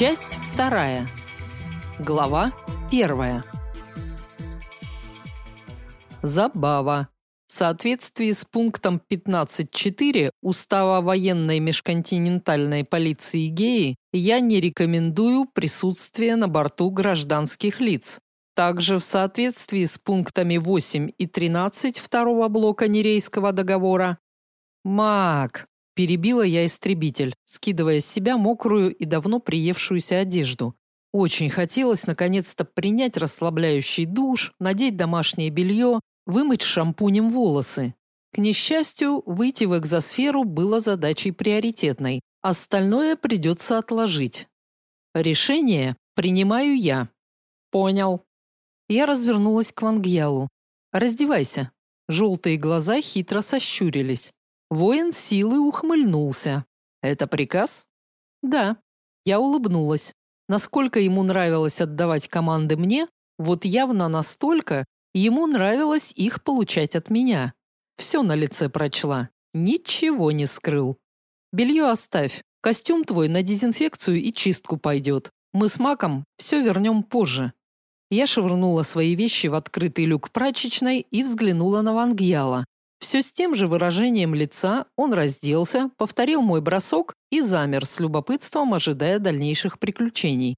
Часть вторая. Глава первая. Забава. В соответствии с пунктом 15.4 Устава военной межконтинентальной полиции Геи, я не рекомендую присутствие на борту гражданских лиц. Также в соответствии с пунктами 8 и 13 второго блока Нерейского договора Мак, перебила я истребитель, скидывая с себя мокрую и давно приевшуюся одежду. Очень хотелось наконец-то принять расслабляющий душ, надеть домашнее белье вымыть шампунем волосы. К несчастью, выйти в экзосферу было задачей приоритетной. Остальное придется отложить. Решение принимаю я. Понял. Я развернулась к Вангьялу. Раздевайся. Желтые глаза хитро сощурились. Воин силы ухмыльнулся. Это приказ? Да. Я улыбнулась. Насколько ему нравилось отдавать команды мне, вот явно настолько, Ему нравилось их получать от меня. Все на лице прочла. Ничего не скрыл. Белье оставь. Костюм твой на дезинфекцию и чистку пойдет. Мы с Маком все вернем позже. Я швырнула свои вещи в открытый люк прачечной и взглянула на Вангьяла. Все с тем же выражением лица он разделся, повторил мой бросок и замер с любопытством, ожидая дальнейших приключений.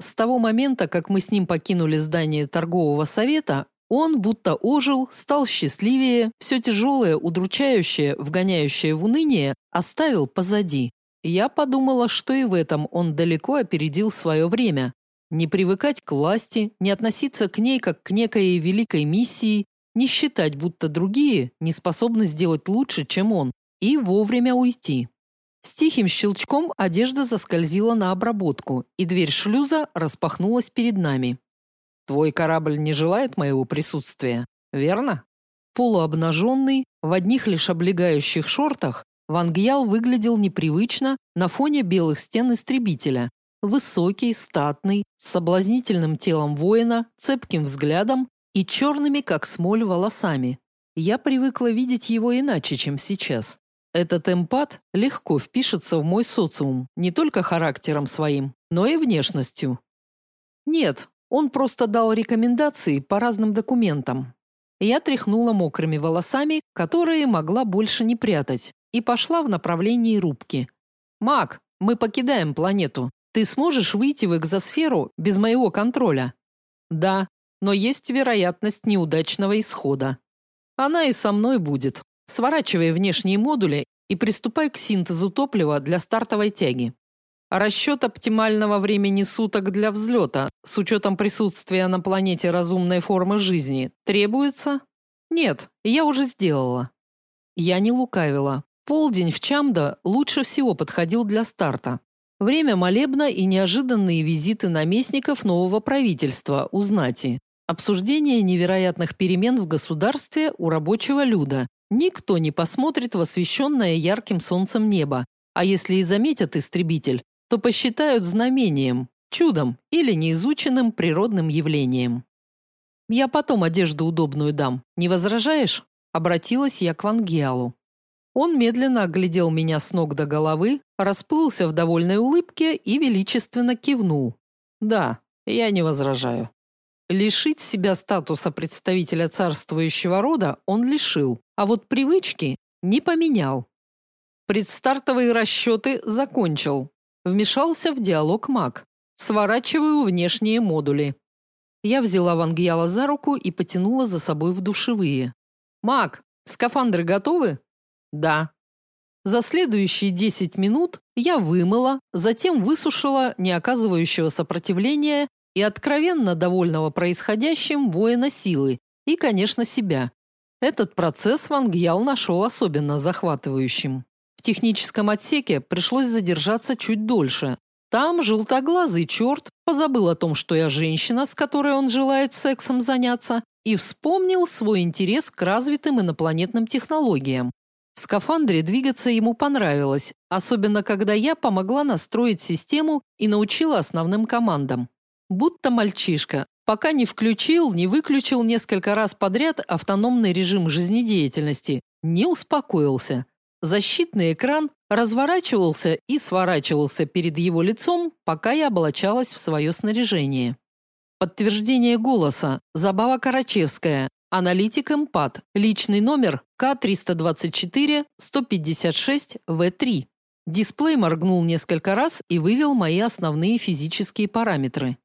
С того момента, как мы с ним покинули здание торгового совета, он будто ожил, стал счастливее, все тяжелое, удручающее, вгоняющее в уныние оставил позади. Я подумала, что и в этом он далеко опередил свое время. Не привыкать к власти, не относиться к ней как к некой великой миссии, не считать, будто другие не способны сделать лучше, чем он, и вовремя уйти. С тихим щелчком одежда заскользила на обработку, и дверь шлюза распахнулась перед нами. Твой корабль не желает моего присутствия, верно? Полуобнаженный, в одних лишь облегающих шортах, Ван Гьял выглядел непривычно на фоне белых стен истребителя. Высокий, статный, с соблазнительным телом воина, цепким взглядом и черными, как смоль, волосами. Я привыкла видеть его иначе, чем сейчас. Этот эмпат легко впишется в мой социум, не только характером своим, но и внешностью. Нет, он просто дал рекомендации по разным документам. Я тряхнула мокрыми волосами, которые могла больше не прятать, и пошла в направлении рубки. Мак, мы покидаем планету. Ты сможешь выйти в экзосферу без моего контроля? Да, но есть вероятность неудачного исхода. Она и со мной будет. Сворачивай внешние модули и приступай к синтезу топлива для стартовой тяги. Расчет оптимального времени суток для взлета с учетом присутствия на планете разумной формы жизни требуется? Нет, я уже сделала. Я не лукавила. Полдень в Чамда лучше всего подходил для старта. Время молебна и неожиданные визиты наместников нового правительства у знати. Обсуждение невероятных перемен в государстве у рабочего люда. Никто не посмотрит в освещенное ярким солнцем небо. А если и заметят истребитель, то посчитают знамением, чудом или неизученным природным явлением. Я потом одежду удобную дам. Не возражаешь? Обратилась я к Вангиалу. Он медленно оглядел меня с ног до головы, расплылся в довольной улыбке и величественно кивнул. Да, я не возражаю. Лишить себя статуса представителя царствующего рода он лишил, а вот привычки не поменял. Предстартовые расчеты закончил, Вмешался в диалог маг. Сворачиваю внешние модули. Я взяла Вангьяла за руку и потянула за собой в душевые. Маг, скафандры готовы? Да. За следующие 10 минут я вымыла, затем высушила не оказывающего сопротивления и откровенно довольного происходящим воина силы и, конечно, себя. Этот процесс Вангьял нашел особенно захватывающим техническом отсеке пришлось задержаться чуть дольше. Там желтоглазый черт позабыл о том, что я женщина, с которой он желает сексом заняться, и вспомнил свой интерес к развитым инопланетным технологиям. В скафандре двигаться ему понравилось, особенно когда я помогла настроить систему и научила основным командам. Будто мальчишка, пока не включил, не выключил несколько раз подряд автономный режим жизнедеятельности, не успокоился. Защитный экран разворачивался и сворачивался перед его лицом, пока я облачалась в свое снаряжение. Подтверждение голоса. Забава Карачевская. Аналитик Эмпат. Личный номер К324-156-В3. Дисплей моргнул несколько раз и вывел мои основные физические параметры.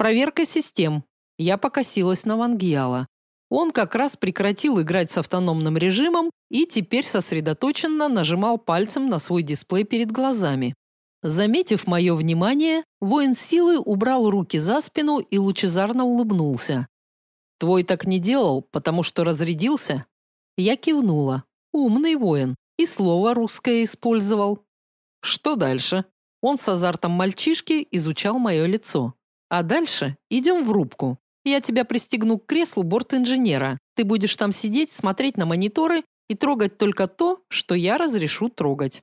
Проверка систем. Я покосилась на Вангиала. Он как раз прекратил играть с автономным режимом и теперь сосредоточенно нажимал пальцем на свой дисплей перед глазами. Заметив мое внимание, воин силы убрал руки за спину и лучезарно улыбнулся. Твой так не делал, потому что разрядился? Я кивнула. Умный воин. И слово русское использовал. Что дальше? Он с азартом мальчишки изучал мое лицо. А дальше идем в рубку. Я тебя пристегну к креслу борт-инженера. Ты будешь там сидеть, смотреть на мониторы и трогать только то, что я разрешу трогать.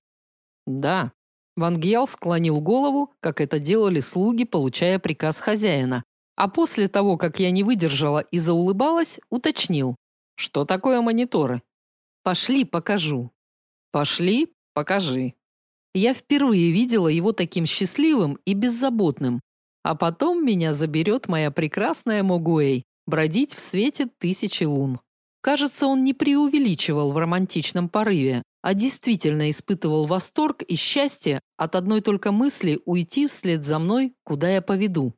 Да. Ван Гьял склонил голову, как это делали слуги, получая приказ хозяина. А после того, как я не выдержала и заулыбалась, уточнил: "Что такое мониторы?" "Пошли, покажу". "Пошли, покажи". Я впервые видела его таким счастливым и беззаботным. А потом меня заберет моя прекрасная Могуэй бродить в свете тысячи лун. Кажется, он не преувеличивал в романтичном порыве, а действительно испытывал восторг и счастье от одной только мысли уйти вслед за мной, куда я поведу.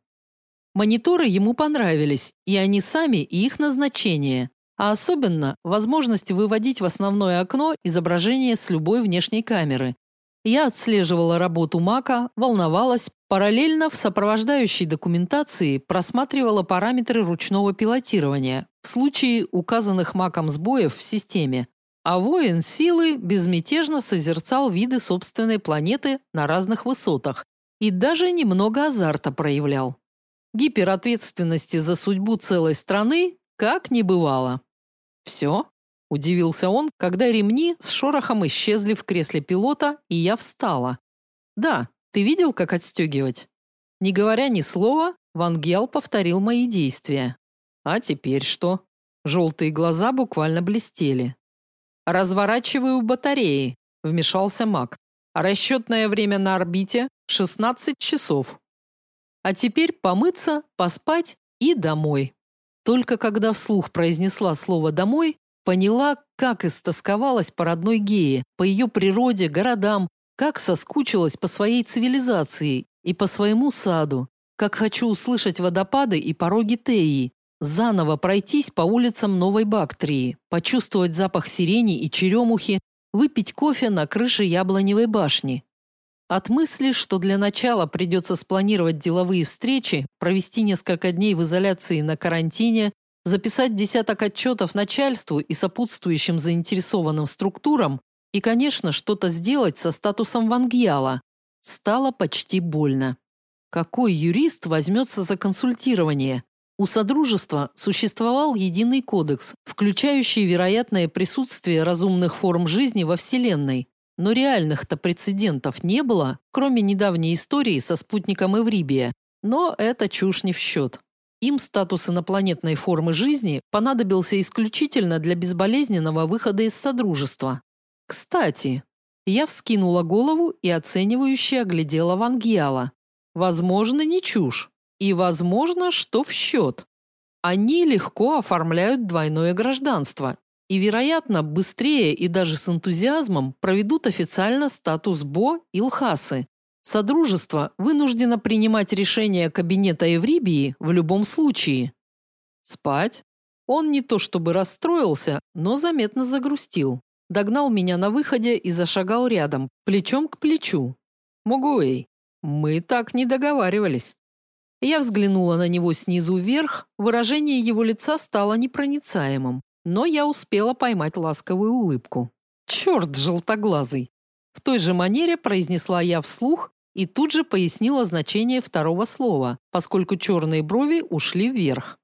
Мониторы ему понравились, и они сами, и их назначение, а особенно возможность выводить в основное окно изображение с любой внешней камеры. Я отслеживала работу Мака, волновалась, параллельно в сопровождающей документации просматривала параметры ручного пилотирования в случае указанных Маком сбоев в системе. А воин силы безмятежно созерцал виды собственной планеты на разных высотах и даже немного азарта проявлял. Гиперответственности за судьбу целой страны как не бывало. «Все?» – удивился он, когда ремни с шорохом исчезли в кресле пилота, и я встала. Да, ты видел, как отстегивать?» Не говоря ни слова, Ван повторил мои действия. А теперь что? Желтые глаза буквально блестели. Разворачиваю батареи, вмешался Мак. Расчетное время на орбите 16 часов. А теперь помыться, поспать и домой. Только когда вслух произнесла слово домой, поняла, как истосковалась по родной Гее, по ее природе, городам, как соскучилась по своей цивилизации и по своему саду, как хочу услышать водопады и пороги Теи, заново пройтись по улицам Новой Бактрии, почувствовать запах сирени и черемухи, выпить кофе на крыше яблоневой башни, от мысли, что для начала придется спланировать деловые встречи, провести несколько дней в изоляции на карантине, записать десяток отчетов начальству и сопутствующим заинтересованным структурам и, конечно, что-то сделать со статусом Вангьяла, стало почти больно. Какой юрист возьмется за консультирование? У Содружества существовал единый кодекс, включающий вероятное присутствие разумных форм жизни во Вселенной, но реальных-то прецедентов не было, кроме недавней истории со спутником Эврибия. Но это чушь не в счет. Им статус инопланетной формы жизни понадобился исключительно для безболезненного выхода из содружества. Кстати, я вскинула голову и оценивающе оглядела Вангиала. Возможно, не чушь, и возможно, что в счет. Они легко оформляют двойное гражданство и, вероятно, быстрее и даже с энтузиазмом проведут официально статус БО и Лхасы. Содружество вынуждено принимать решения кабинета Еврибии в любом случае. Спать? Он не то чтобы расстроился, но заметно загрустил. Догнал меня на выходе и зашагал рядом, плечом к плечу. Могуэй, мы так не договаривались. Я взглянула на него снизу вверх, выражение его лица стало непроницаемым но я успела поймать ласковую улыбку. «Черт желтоглазый!» В той же манере произнесла я вслух и тут же пояснила значение второго слова, поскольку черные брови ушли вверх.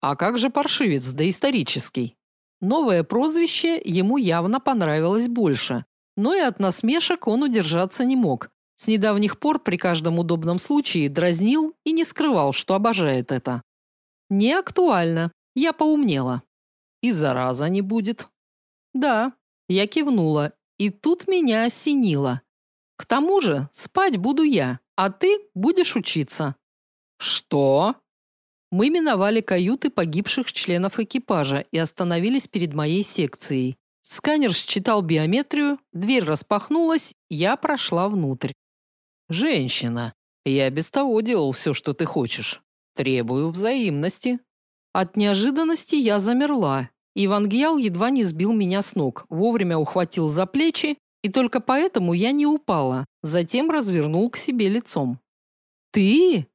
А как же паршивец доисторический? Новое прозвище ему явно понравилось больше, но и от насмешек он удержаться не мог. С недавних пор при каждом удобном случае дразнил и не скрывал, что обожает это. Не актуально. Я поумнела. И зараза не будет. Да, я кивнула, и тут меня осенило. К тому же, спать буду я, а ты будешь учиться. Что? Мы миновали каюты погибших членов экипажа и остановились перед моей секцией. Сканер считал биометрию, дверь распахнулась, я прошла внутрь. Женщина, я без того делал все, что ты хочешь. Требую взаимности. От неожиданности я замерла. Иван Гьял едва не сбил меня с ног, вовремя ухватил за плечи, и только поэтому я не упала. Затем развернул к себе лицом. Ты?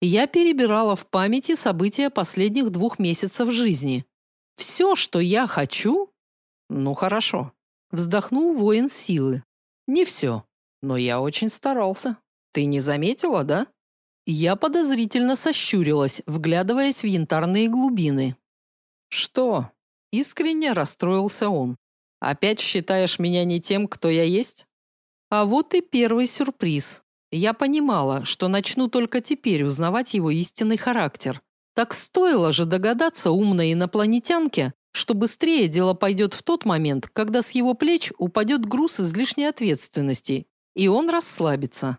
Я перебирала в памяти события последних двух месяцев жизни. Все, что я хочу? Ну хорошо. Вздохнул воин силы. Не все, но я очень старался. Ты не заметила, да? Я подозрительно сощурилась, вглядываясь в янтарные глубины. Что? Искренне расстроился он. Опять считаешь меня не тем, кто я есть? А вот и первый сюрприз. Я понимала, что начну только теперь узнавать его истинный характер. Так стоило же догадаться умной инопланетянке, что быстрее дело пойдет в тот момент, когда с его плеч упадет груз излишней ответственности, и он расслабится.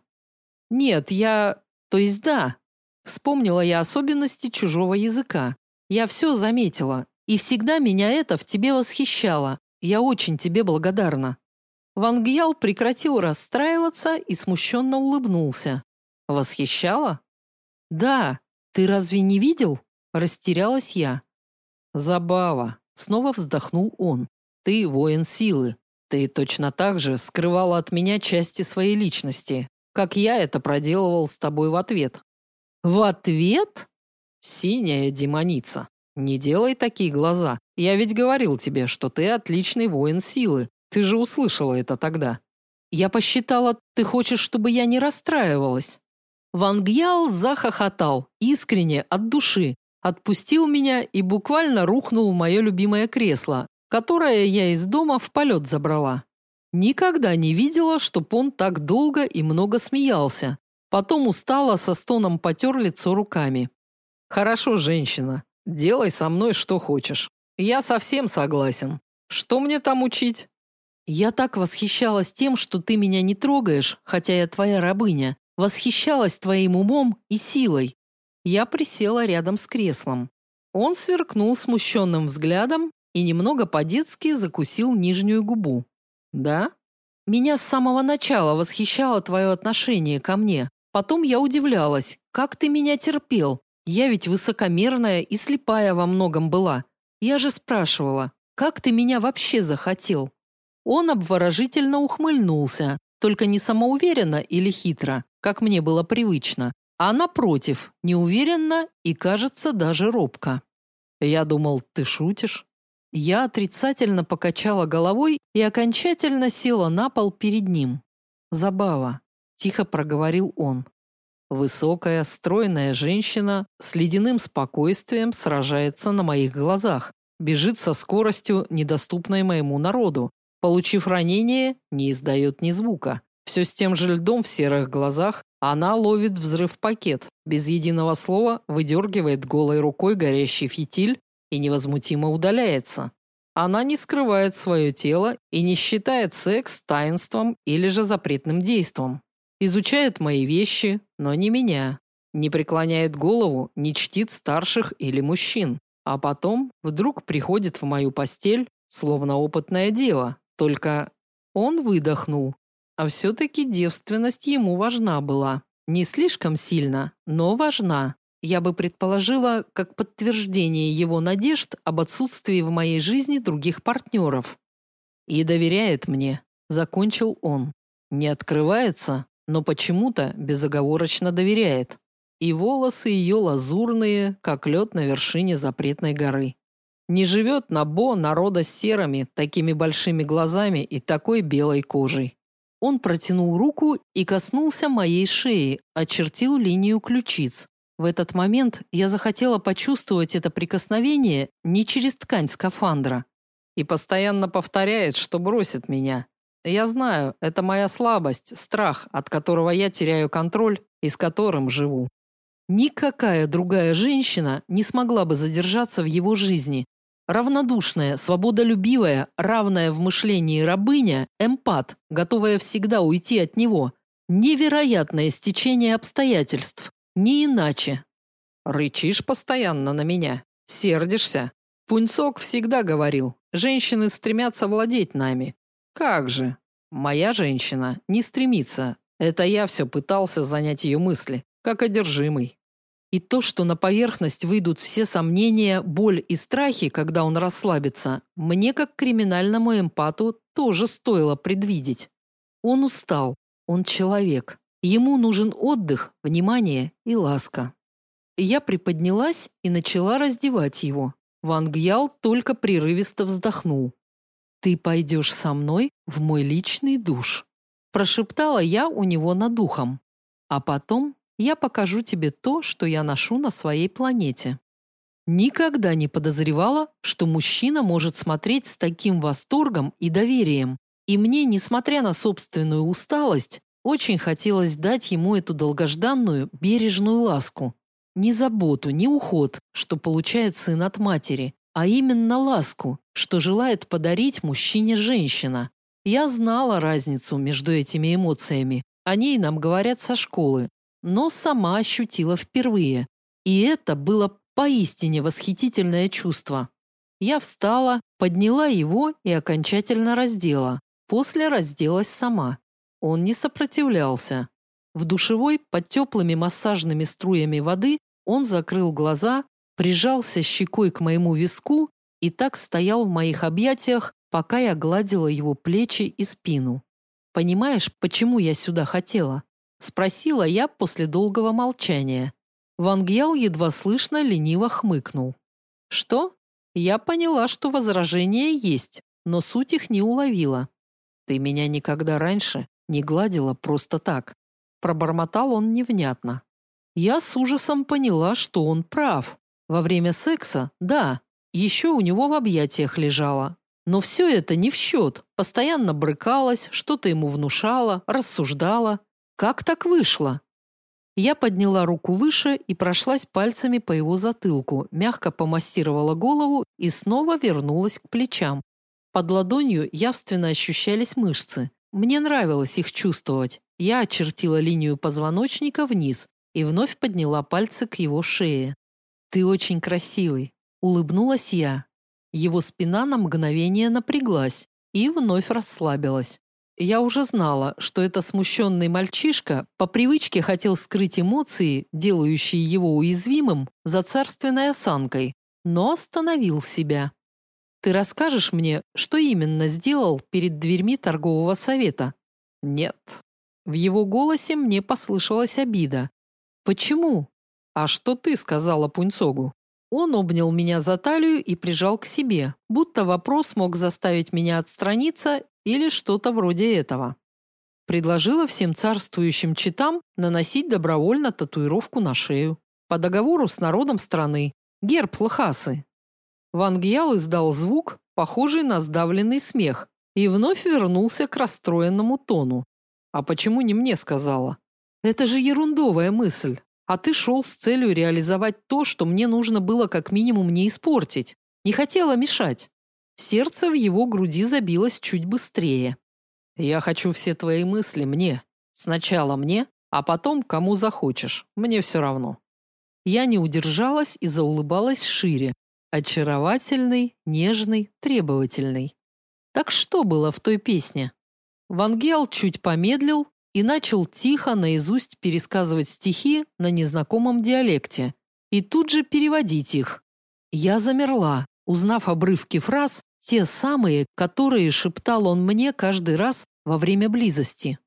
Нет, я, то есть да. Вспомнила я особенности чужого языка. Я все заметила, и всегда меня это в тебе восхищало. Я очень тебе благодарна. Ван Гьял прекратил расстраиваться и смущенно улыбнулся. Восхищала? Да. Ты разве не видел? Растерялась я. Забава. Снова вздохнул он. Ты воин силы. Ты точно так же скрывала от меня части своей личности, как я это проделывал с тобой в ответ. В ответ? Синяя демоница. Не делай такие глаза. Я ведь говорил тебе, что ты отличный воин силы, ты же услышала это тогда. Я посчитала, ты хочешь, чтобы я не расстраивалась. Ван Гьял захохотал, искренне, от души, отпустил меня и буквально рухнул в мое любимое кресло, которое я из дома в полет забрала. Никогда не видела, чтоб он так долго и много смеялся. Потом устало со стоном потер лицо руками. Хорошо, женщина, делай со мной что хочешь. Я совсем согласен. Что мне там учить? Я так восхищалась тем, что ты меня не трогаешь, хотя я твоя рабыня. Восхищалась твоим умом и силой. Я присела рядом с креслом. Он сверкнул смущенным взглядом и немного по-детски закусил нижнюю губу. Да? Меня с самого начала восхищало твое отношение ко мне. Потом я удивлялась, как ты меня терпел. Я ведь высокомерная и слепая во многом была. Я же спрашивала, как ты меня вообще захотел? Он обворожительно ухмыльнулся, только не самоуверенно или хитро, как мне было привычно, а напротив, неуверенно и, кажется, даже робко. Я думал, ты шутишь? Я отрицательно покачала головой и окончательно села на пол перед ним. Забава, тихо проговорил он. Высокая, стройная женщина с ледяным спокойствием сражается на моих глазах, бежит со скоростью, недоступной моему народу, Получив ранение, не издает ни звука. Все с тем же льдом в серых глазах, она ловит взрыв-пакет, без единого слова выдергивает голой рукой горящий фитиль и невозмутимо удаляется. Она не скрывает свое тело и не считает секс таинством или же запретным действом. Изучает мои вещи, но не меня. Не преклоняет голову, не чтит старших или мужчин. А потом вдруг приходит в мою постель, словно опытная дева, только он выдохнул. А все-таки девственность ему важна была. Не слишком сильно, но важна. Я бы предположила, как подтверждение его надежд об отсутствии в моей жизни других партнеров. И доверяет мне, закончил он. Не открывается, но почему-то безоговорочно доверяет. И волосы ее лазурные, как лед на вершине запретной горы. Не живет на Бо народа с серыми, такими большими глазами и такой белой кожей. Он протянул руку и коснулся моей шеи, очертил линию ключиц. В этот момент я захотела почувствовать это прикосновение не через ткань скафандра. И постоянно повторяет, что бросит меня. Я знаю, это моя слабость, страх, от которого я теряю контроль и с которым живу. Никакая другая женщина не смогла бы задержаться в его жизни, Равнодушная, свободолюбивая, равная в мышлении рабыня, эмпат, готовая всегда уйти от него. Невероятное стечение обстоятельств. Не иначе. Рычишь постоянно на меня. Сердишься. Пунцок всегда говорил, женщины стремятся владеть нами. Как же? Моя женщина не стремится. Это я все пытался занять ее мысли, как одержимый. И то, что на поверхность выйдут все сомнения, боль и страхи, когда он расслабится, мне как криминальному эмпату тоже стоило предвидеть. Он устал, он человек. Ему нужен отдых, внимание и ласка. Я приподнялась и начала раздевать его. Ван Гьял только прерывисто вздохнул. «Ты пойдешь со мной в мой личный душ», прошептала я у него над ухом. «А потом я покажу тебе то, что я ношу на своей планете». Никогда не подозревала, что мужчина может смотреть с таким восторгом и доверием. И мне, несмотря на собственную усталость, очень хотелось дать ему эту долгожданную, бережную ласку. Не заботу, не уход, что получает сын от матери, а именно ласку, что желает подарить мужчине женщина. Я знала разницу между этими эмоциями. О ней нам говорят со школы, но сама ощутила впервые. И это было поистине восхитительное чувство. Я встала, подняла его и окончательно раздела. После разделась сама. Он не сопротивлялся. В душевой под теплыми массажными струями воды он закрыл глаза, прижался щекой к моему виску и так стоял в моих объятиях, пока я гладила его плечи и спину. Понимаешь, почему я сюда хотела? спросила я после долгого молчания. Ван Гьял едва слышно лениво хмыкнул. Что? Я поняла, что возражения есть, но суть их не уловила. Ты меня никогда раньше не гладила просто так, пробормотал он невнятно. Я с ужасом поняла, что он прав. Во время секса, да, еще у него в объятиях лежала. Но все это не в счет. Постоянно брыкалась, что-то ему внушала, рассуждала. Как так вышло? Я подняла руку выше и прошлась пальцами по его затылку, мягко помассировала голову и снова вернулась к плечам. Под ладонью явственно ощущались мышцы. Мне нравилось их чувствовать. Я очертила линию позвоночника вниз, и вновь подняла пальцы к его шее. Ты очень красивый, улыбнулась я. Его спина на мгновение напряглась и вновь расслабилась. Я уже знала, что это смущенный мальчишка по привычке хотел скрыть эмоции, делающие его уязвимым, за царственной осанкой, но остановил себя. Ты расскажешь мне, что именно сделал перед дверьми торгового совета? Нет. В его голосе мне послышалась обида. Почему? А что ты сказала Пунцогу? Он обнял меня за талию и прижал к себе, будто вопрос мог заставить меня отстраниться или что-то вроде этого. Предложила всем царствующим читам наносить добровольно татуировку на шею по договору с народом страны. Герб Лхасы. Ван Гьял издал звук, похожий на сдавленный смех, и вновь вернулся к расстроенному тону. А почему не мне сказала? Это же ерундовая мысль. А ты шел с целью реализовать то, что мне нужно было как минимум не испортить. Не хотела мешать. Сердце в его груди забилось чуть быстрее. Я хочу все твои мысли мне. Сначала мне, а потом кому захочешь. Мне все равно. Я не удержалась и заулыбалась шире. Очаровательный, нежный, требовательный. Так что было в той песне? Вангел чуть помедлил, и начал тихо наизусть пересказывать стихи на незнакомом диалекте и тут же переводить их. Я замерла, узнав обрывки фраз, те самые, которые шептал он мне каждый раз во время близости.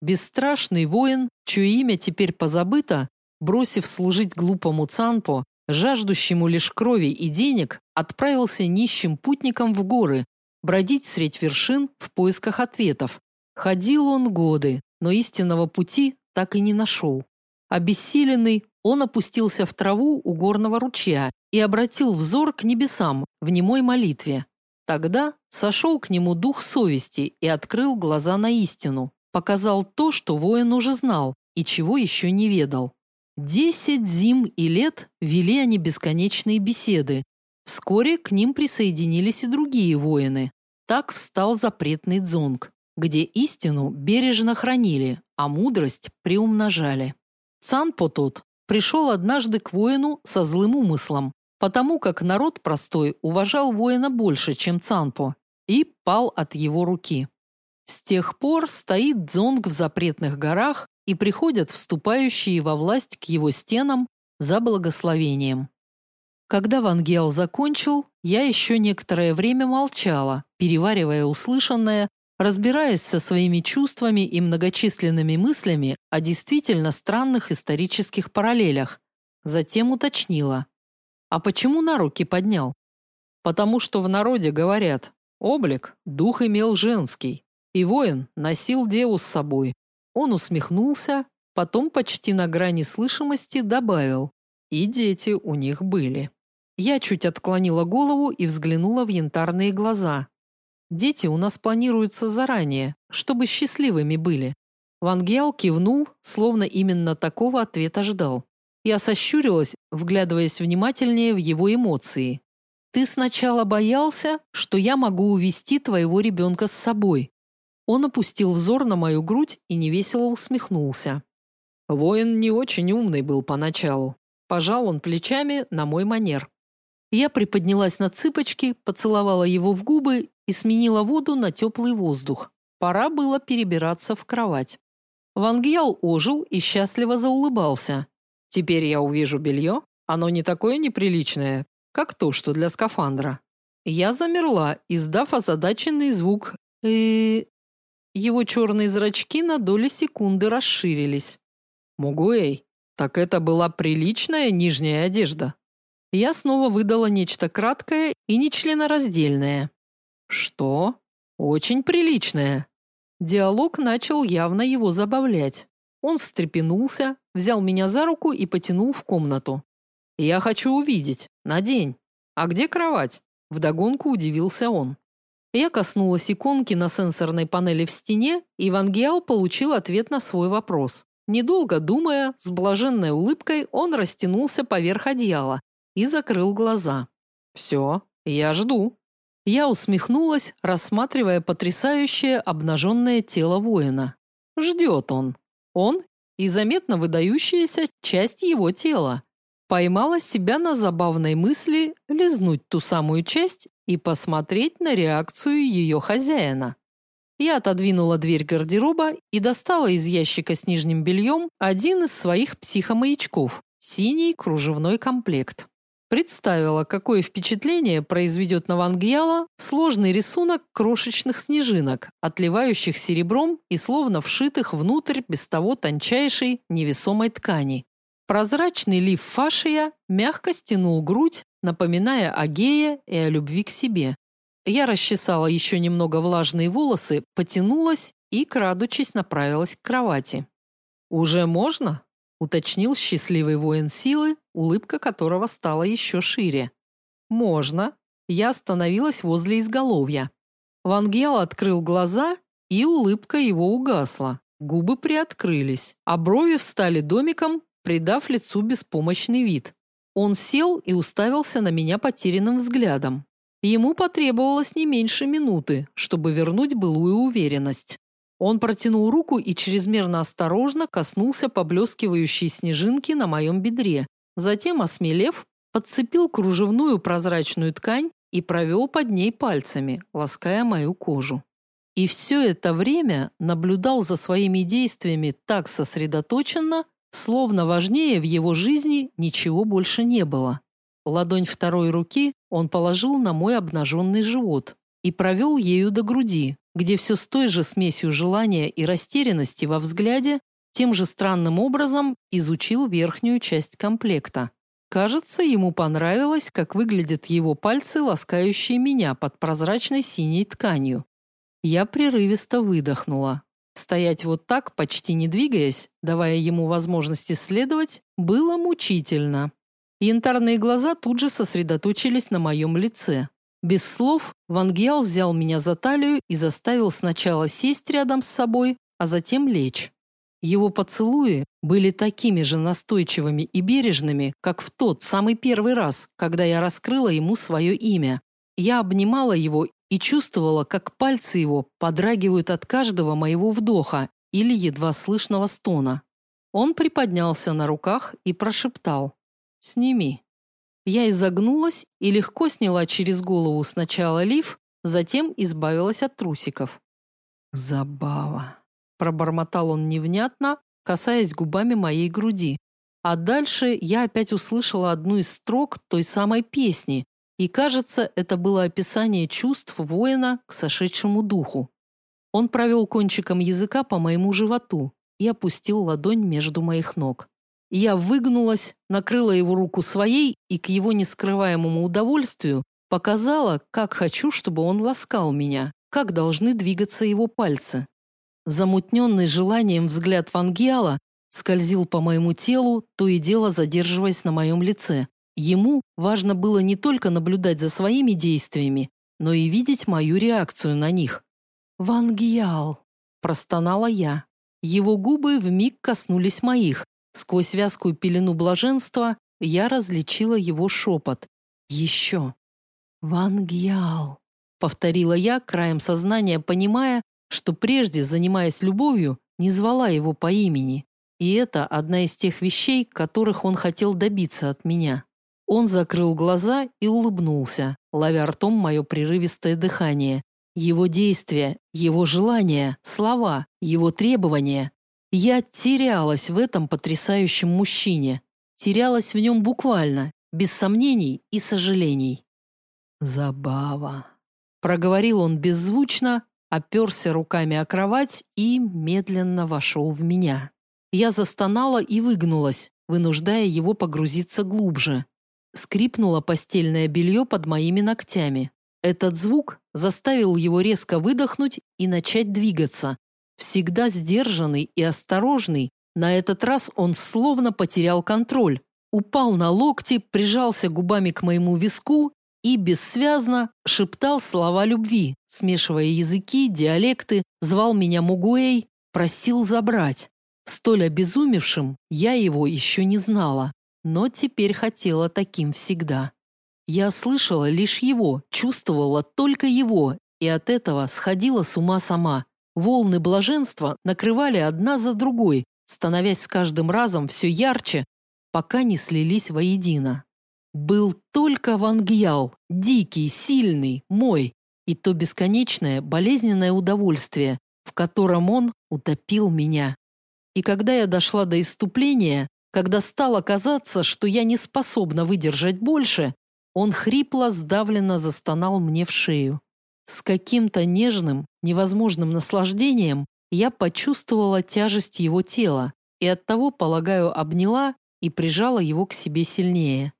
Бесстрашный воин, чье имя теперь позабыто, бросив служить глупому Цанпо, жаждущему лишь крови и денег, отправился нищим путником в горы, бродить средь вершин в поисках ответов. Ходил он годы, но истинного пути так и не нашел. Обессиленный, он опустился в траву у горного ручья и обратил взор к небесам в немой молитве. Тогда сошел к нему дух совести и открыл глаза на истину, показал то, что воин уже знал и чего еще не ведал. Десять зим и лет вели они бесконечные беседы. Вскоре к ним присоединились и другие воины. Так встал запретный дзонг, где истину бережно хранили, а мудрость приумножали. Цанпо тот пришел однажды к воину со злым умыслом, потому как народ простой уважал воина больше, чем Цанпо, и пал от его руки. С тех пор стоит дзонг в запретных горах и приходят вступающие во власть к его стенам за благословением. Когда Вангел закончил, я еще некоторое время молчала, переваривая услышанное, разбираясь со своими чувствами и многочисленными мыслями о действительно странных исторических параллелях. Затем уточнила: "А почему на руки поднял?" "Потому что в народе говорят: облик дух имел женский, и воин носил деву с собой". Он усмехнулся, потом почти на грани слышимости добавил: "И дети у них были". Я чуть отклонила голову и взглянула в янтарные глаза. Дети у нас планируются заранее, чтобы счастливыми были. Вангел кивнул, словно именно такого ответа ждал. Я сощурилась, вглядываясь внимательнее в его эмоции. Ты сначала боялся, что я могу увести твоего ребенка с собой. Он опустил взор на мою грудь и невесело усмехнулся. Воин не очень умный был поначалу. Пожал он плечами на мой манер. Я приподнялась на цыпочки, поцеловала его в губы и сменила воду на теплый воздух. Пора было перебираться в кровать. Вангьял ожил и счастливо заулыбался. Теперь я увижу белье. Оно не такое неприличное, как то, что для скафандра. Я замерла, издав озадаченный звук. И его черные зрачки на доли секунды расширились. Мугуэй, так это была приличная нижняя одежда. Я снова выдала нечто краткое и нечленораздельное. Что? Очень приличное. Диалог начал явно его забавлять. Он встрепенулся, взял меня за руку и потянул в комнату. Я хочу увидеть. Надень. А где кровать? Вдогонку удивился он. Я коснулась иконки на сенсорной панели в стене, и Вангиал получил ответ на свой вопрос. Недолго думая, с блаженной улыбкой он растянулся поверх одеяла и закрыл глаза. «Все, я жду». Я усмехнулась, рассматривая потрясающее обнаженное тело воина. Ждет он. Он и заметно выдающаяся часть его тела. Поймала себя на забавной мысли лизнуть ту самую часть и посмотреть на реакцию ее хозяина. Я отодвинула дверь гардероба и достала из ящика с нижним бельем один из своих психомаячков синий кружевной комплект. Представила, какое впечатление произведет на Вангьяла сложный рисунок крошечных снежинок, отливающих серебром и словно вшитых внутрь без того тончайшей невесомой ткани. Прозрачный лиф фашия мягко стянул грудь, напоминая о гее и о любви к себе. Я расчесала еще немного влажные волосы, потянулась и, крадучись, направилась к кровати. «Уже можно?» Уточнил счастливый воин силы, улыбка которого стала еще шире. Можно. Я остановилась возле изголовья. Вангел открыл глаза, и улыбка его угасла. Губы приоткрылись, а брови встали домиком, придав лицу беспомощный вид. Он сел и уставился на меня потерянным взглядом. Ему потребовалось не меньше минуты, чтобы вернуть былую уверенность. Он протянул руку и чрезмерно осторожно коснулся поблескивающей снежинки на моем бедре. Затем, осмелев, подцепил кружевную прозрачную ткань и провел под ней пальцами, лаская мою кожу. И все это время наблюдал за своими действиями так сосредоточенно, словно важнее в его жизни ничего больше не было. Ладонь второй руки он положил на мой обнаженный живот и провел ею до груди, где все с той же смесью желания и растерянности во взгляде тем же странным образом изучил верхнюю часть комплекта. Кажется, ему понравилось, как выглядят его пальцы, ласкающие меня под прозрачной синей тканью. Я прерывисто выдохнула. Стоять вот так, почти не двигаясь, давая ему возможность исследовать, было мучительно. Янтарные глаза тут же сосредоточились на моем лице. Без слов Вангьял взял меня за талию и заставил сначала сесть рядом с собой, а затем лечь. Его поцелуи были такими же настойчивыми и бережными, как в тот самый первый раз, когда я раскрыла ему свое имя. Я обнимала его и чувствовала, как пальцы его подрагивают от каждого моего вдоха или едва слышного стона. Он приподнялся на руках и прошептал «Сними». Я изогнулась и легко сняла через голову сначала лиф, затем избавилась от трусиков. «Забава», – пробормотал он невнятно, касаясь губами моей груди. А дальше я опять услышала одну из строк той самой песни, и, кажется, это было описание чувств воина к сошедшему духу. Он провел кончиком языка по моему животу и опустил ладонь между моих ног. Я выгнулась, накрыла его руку своей и к его нескрываемому удовольствию показала, как хочу, чтобы он ласкал меня, как должны двигаться его пальцы. Замутненный желанием взгляд Вангиала скользил по моему телу, то и дело задерживаясь на моем лице. Ему важно было не только наблюдать за своими действиями, но и видеть мою реакцию на них. «Ван Гиал!» – простонала я. Его губы вмиг коснулись моих. Сквозь вязкую пелену блаженства я различила его шепот. «Еще!» «Ван Гиал!» – повторила я, краем сознания понимая, что прежде, занимаясь любовью, не звала его по имени. И это одна из тех вещей, которых он хотел добиться от меня. Он закрыл глаза и улыбнулся, ловя ртом мое прерывистое дыхание. Его действия, его желания, слова, его требования. Я терялась в этом потрясающем мужчине. Терялась в нем буквально, без сомнений и сожалений. «Забава», — проговорил он беззвучно, оперся руками о кровать и медленно вошел в меня. Я застонала и выгнулась, вынуждая его погрузиться глубже. Скрипнуло постельное белье под моими ногтями. Этот звук заставил его резко выдохнуть и начать двигаться. Всегда сдержанный и осторожный, на этот раз он словно потерял контроль. Упал на локти, прижался губами к моему виску и бессвязно шептал слова любви, смешивая языки, диалекты, звал меня Мугуэй, просил забрать. Столь обезумевшим я его еще не знала но теперь хотела таким всегда. Я слышала лишь его, чувствовала только его, и от этого сходила с ума сама. Волны блаженства накрывали одна за другой, становясь с каждым разом все ярче, пока не слились воедино. Был только Вангьял, дикий, сильный, мой, и то бесконечное, болезненное удовольствие, в котором он утопил меня. И когда я дошла до иступления, когда стало казаться, что я не способна выдержать больше, он хрипло, сдавленно застонал мне в шею. С каким-то нежным, невозможным наслаждением я почувствовала тяжесть его тела и оттого, полагаю, обняла и прижала его к себе сильнее.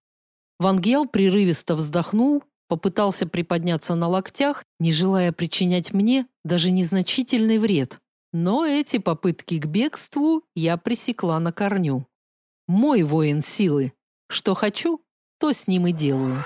Вангел прерывисто вздохнул, попытался приподняться на локтях, не желая причинять мне даже незначительный вред. Но эти попытки к бегству я пресекла на корню. Мой воин силы. Что хочу, то с ним и делаю.